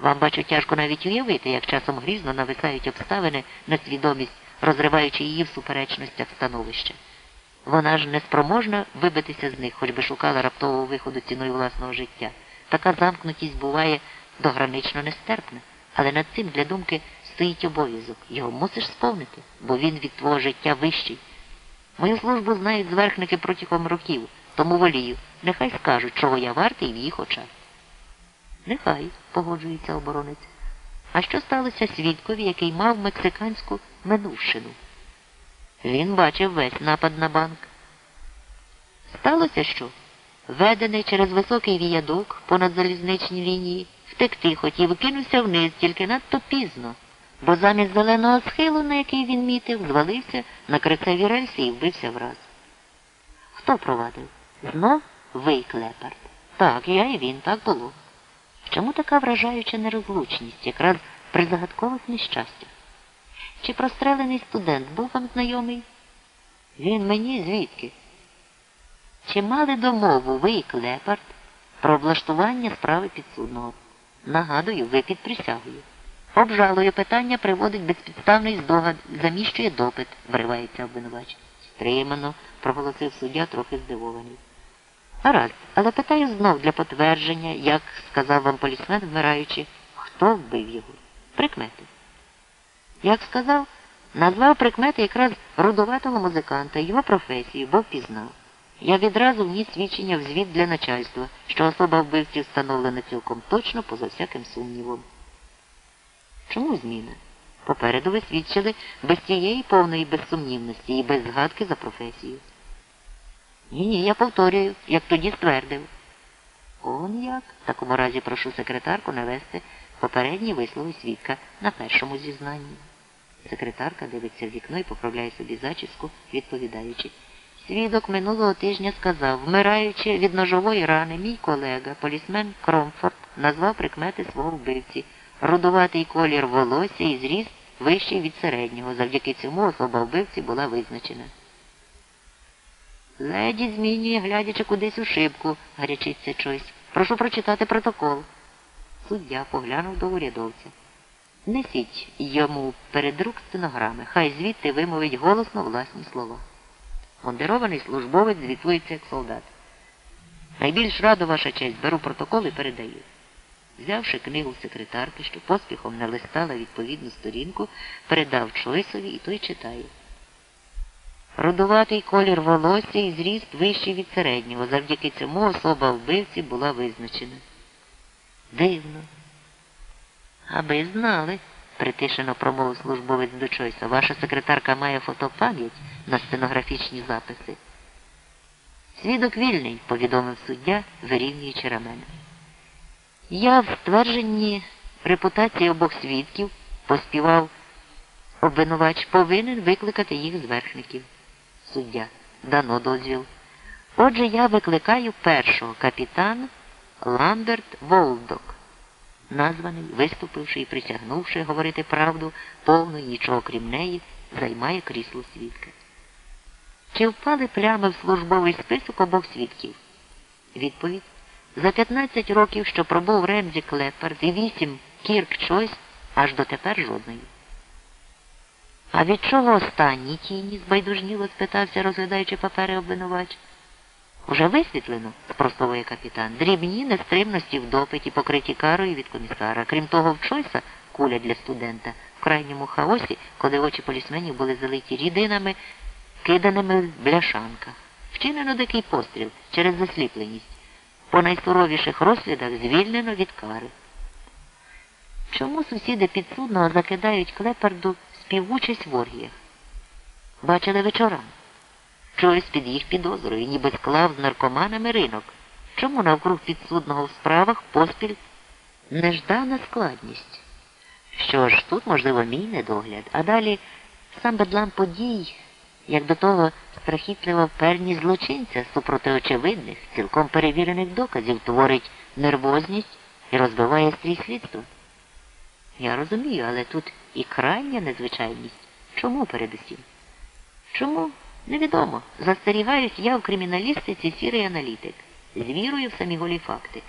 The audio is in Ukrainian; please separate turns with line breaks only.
Вам, бачу, тяжко навіть уявити, як часом грізно нависають обставини на свідомість, розриваючи її в суперечностях становища. Вона ж неспроможна вибитися з них, хоч би шукала раптового виходу ціною власного життя. Така замкнутість буває догранично нестерпна, але над цим для думки стоїть обов'язок. Його мусиш сповнити, бо він від твого життя вищий. Мою службу знають зверхники протягом років, тому волію. Нехай скажуть, чого я вартий в їх очах. Нехай, погоджується оборонець. А що сталося свідкові, який мав мексиканську минувшину? Він бачив весь напад на банк. Сталося що? Ведений через високий віядок понад залізничні лінії, втекти хотів, кинувся вниз, тільки надто пізно, бо замість зеленого схилу, на який він мітив, звалився на крицеві рельси і вбився враз. Хто провадив? Знов ви, Клепард. Так, я і він, так було. Чому така вражаюча нерозлучність, якраз при загадкових нещастях? Чи прострелений студент був вам знайомий? Він мені звідки? Чи мали домову ви і Клепард про облаштування справи підсудного? Нагадую, ви під присягою. Обжалує питання, приводить безпідставний здогад, заміщує допит, вривається обвинувач. Стримано, проголосив суддя, трохи здивований. Гаразд, але питаю знов для потвердження, як сказав вам полісмен, вмираючи, хто вбив його? Прикмети. Як сказав, назвав прикмети якраз рудуватого музиканта, його професію, бо впізнав. Я відразу вніс свідчення в звіт для начальства, що особа вбивці встановлена цілком точно, поза всяким сумнівом. Чому зміна? Попереду ви свідчили без тієї повної безсумнівності і без згадки за професію. Ні, ні, я повторюю, як тоді ствердив. Он як? В такому разі прошу секретарку навести попередні вислови свідка на першому зізнанні. Секретарка дивиться в вікно і поправляє собі зачіску, відповідаючи. Свідок минулого тижня сказав, вмираючи від ножової рани, мій колега, полісмен Кромфорд, назвав прикмети свого вбивці, рудуватий колір волосся і зріст вищий від середнього. Завдяки цьому особа вбивці була визначена. Леді змінює, глядячи кудись у шибку, гарячиться Чойс. Прошу прочитати протокол. Суддя поглянув до урядовця. Несіть йому перед рук стенограми, хай звідти вимовить голосно власні слова. Мондирований службовець звітується як солдат. Найбільш радо, ваша честь, беру протокол і передаю. Взявши книгу секретарки, що поспіхом не листала відповідну сторінку, передав Чойсові і той читає. Рудуватий колір волосся і зріст вищий від середнього. Завдяки цьому особа вбивці була визначена. Дивно. Аби знали, притишено промовив службовець до Чойса. Ваша секретарка має фотопам'ять на стенографічні записи. Свідок вільний, повідомив суддя, вирівнюючи рамена. Я в ствердженні репутації обох свідків поспівав обвинувач повинен викликати їх зверхників. Суддя. Дано дозвіл. Отже, я викликаю першого капітана Ламберт Волдок, названий, виступивши і присягнувши говорити правду, повну нічого крім неї, займає крісло свідка. Чи впали плями в службовий список обох свідків? Відповідь. За 15 років, що пробув Ремзі Клепард і 8 Кірк Чойс, аж дотепер жодної. А від чого останні тіні? збайдужніло спитався, розглядаючи папери обвинувач. Уже висвітлено, спростовує капітан, дрібні нестримності в допиті, покриті карою від комісара. Крім того, в Чойса куля для студента в крайньому хаосі, коли очі полісменів були залиті рідинами, киданими в бляшанках. Вчинено дикий постріл через засліпленість. По найсуровіших розслідах звільнено від кари. Чому сусіди підсудного закидають клепарду співучасть в оргіях? Бачили вечорам. Чогось під їх підозрою, ніби склав з наркоманами ринок. Чому навкруг підсудного в справах поспіль неждана складність? Що ж, тут, можливо, мій недогляд, а далі сам бедлам подій, як до того страхітливо вперні злочинця супроти очевидних, цілком перевірених доказів, творить нервозність і розбиває стрій слідства. Я розумію, але тут і крайня незвичайність. Чому передусім? Чому? Невідомо. Застерігаюсь я в криміналістиці сірий аналітик. З в самі голі факти.